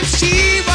if she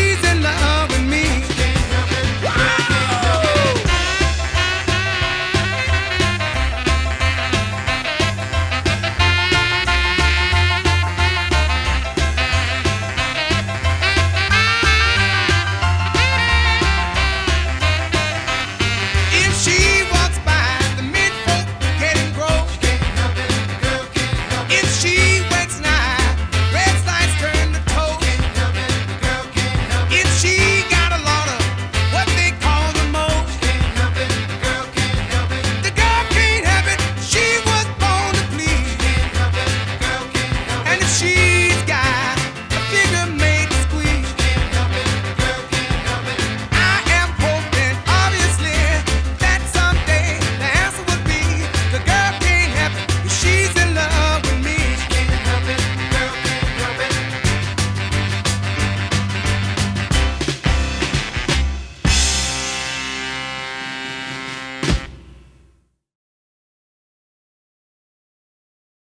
season love.